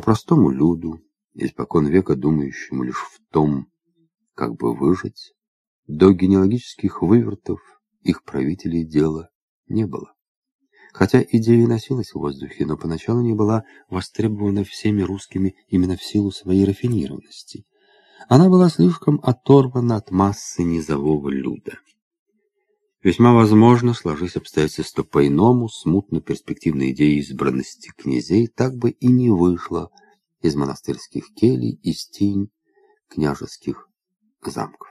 простому люду, испокон века думающему лишь в том, как бы выжить, до генеалогических вывертов их правителей дела не было. Хотя идея носилась в воздухе, но поначалу не была востребована всеми русскими именно в силу своей рафинированности. Она была слишком оторвана от массы низового люда. Весьма возможно, сложись обстоятельства по-иному, смутно перспективная идея избранности князей так бы и не вышла из монастырских келей, из тень княжеских замков.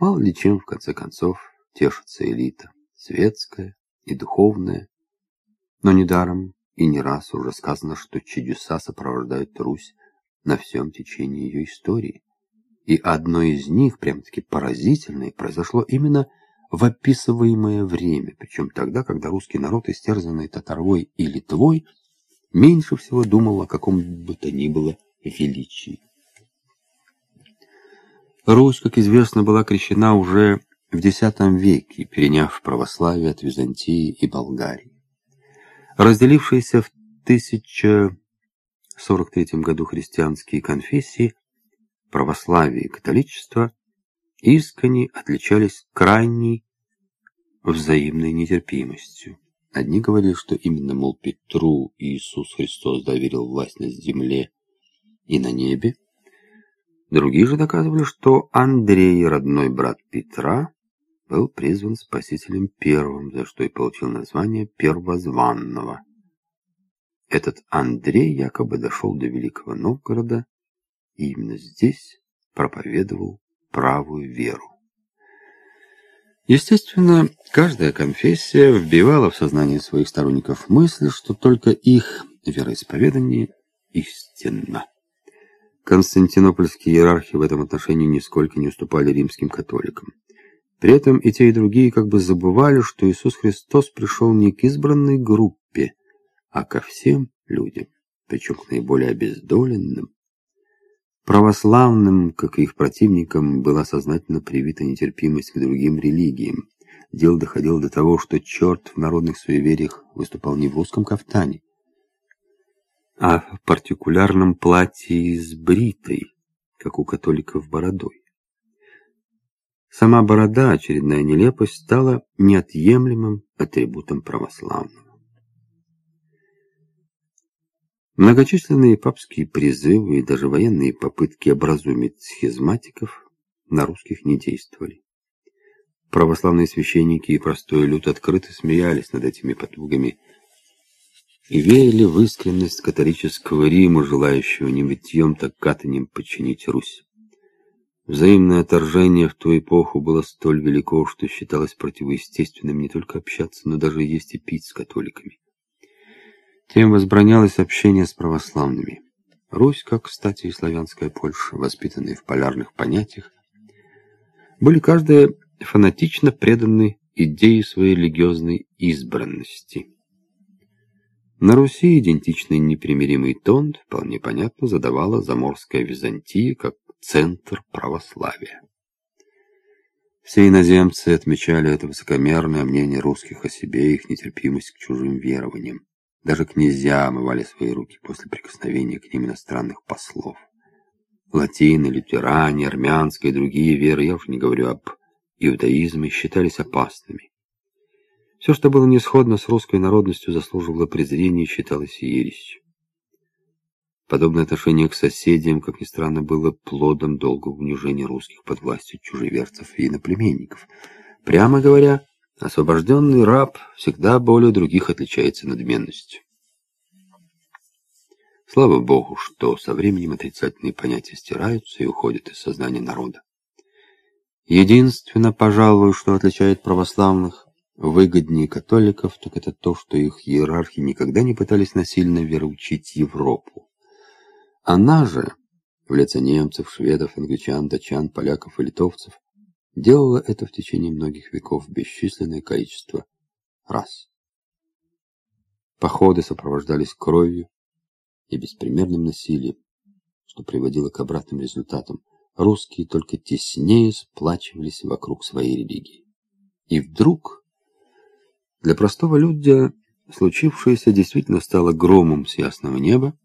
Мало ли чем, в конце концов, тешится элита, светская и духовная. Но недаром и не раз уже сказано, что чудеса сопровождают Русь на всем течении ее истории. И одно из них, прям-таки поразительное, произошло именно в описываемое время, причем тогда, когда русский народ, истерзанный татарвой и литвой, меньше всего думал о каком бы то ни было величии. Русь, как известно, была крещена уже в X веке, переняв православие от Византии и Болгарии. Разделившиеся в 1043 году христианские конфессии, православие и католичество, искренне отличались крайней взаимной нетерпимостью. Одни говорили, что именно, мол, Петру Иисус Христос доверил власть на земле и на небе, Другие же доказывали, что Андрей, родной брат Петра, был призван спасителем первым, за что и получил название Первозванного. Этот Андрей якобы дошел до Великого Новгорода и именно здесь проповедовал правую веру. Естественно, каждая конфессия вбивала в сознание своих сторонников мысль, что только их вероисповедание истинно. Константинопольские иерархи в этом отношении нисколько не уступали римским католикам. При этом и те, и другие как бы забывали, что Иисус Христос пришел не к избранной группе, а ко всем людям, причем к наиболее обездоленным. Православным, как и их противникам, была сознательно привита нетерпимость к другим религиям. Дело доходило до того, что черт в народных суевериях выступал не в русском кафтане, а в партикулярном платье с бритой, как у католиков бородой. Сама борода, очередная нелепость, стала неотъемлемым атрибутом православного. Многочисленные папские призывы и даже военные попытки образумить схизматиков на русских не действовали. Православные священники и простой люд открыто смеялись над этими потугами и верили в искренность католического Рима, желающего не витьем, так катанем подчинить Русь. Взаимное отторжение в ту эпоху было столь велико, что считалось противоестественным не только общаться, но даже есть и пить с католиками. Тем возбранялось общение с православными. Русь, как, кстати, и славянская Польша, воспитанные в полярных понятиях, были каждая фанатично преданы идее своей религиозной избранности. На Руси идентичный непримиримый тон, вполне понятно, задавала заморская Византия как центр православия. Все иноземцы отмечали это высокомерное мнение русских о себе и их нетерпимость к чужим верованиям. Даже князья омывали свои руки после прикосновения к ним иностранных послов. Латины, лютеране, армянские и другие веры, я уже не говорю об иудаизме, считались опасными. Все, что было не сходно с русской народностью, заслуживало презрения и считалось ересью. Подобное отношение к соседям, как ни странно, было плодом долгого унижения русских под властью чужеверцев и иноплеменников. Прямо говоря, освобожденный раб всегда более других отличается надменностью. Слава Богу, что со временем отрицательные понятия стираются и уходят из сознания народа. Единственно, пожалуй, что отличает православных выгоднее католиков, так это то, что их иерархи никогда не пытались насильно вероучить Европу. Она же, в лице немцев, шведов, англичан, датчан, поляков и литовцев, делала это в течение многих веков бесчисленное количество раз. Походы сопровождались кровью и беспримерным насилием, что приводило к обратным результатам. Русские только теснее сплачивались вокруг своей религии. И вдруг для простого людя случившееся действительно стало громом с ясного неба,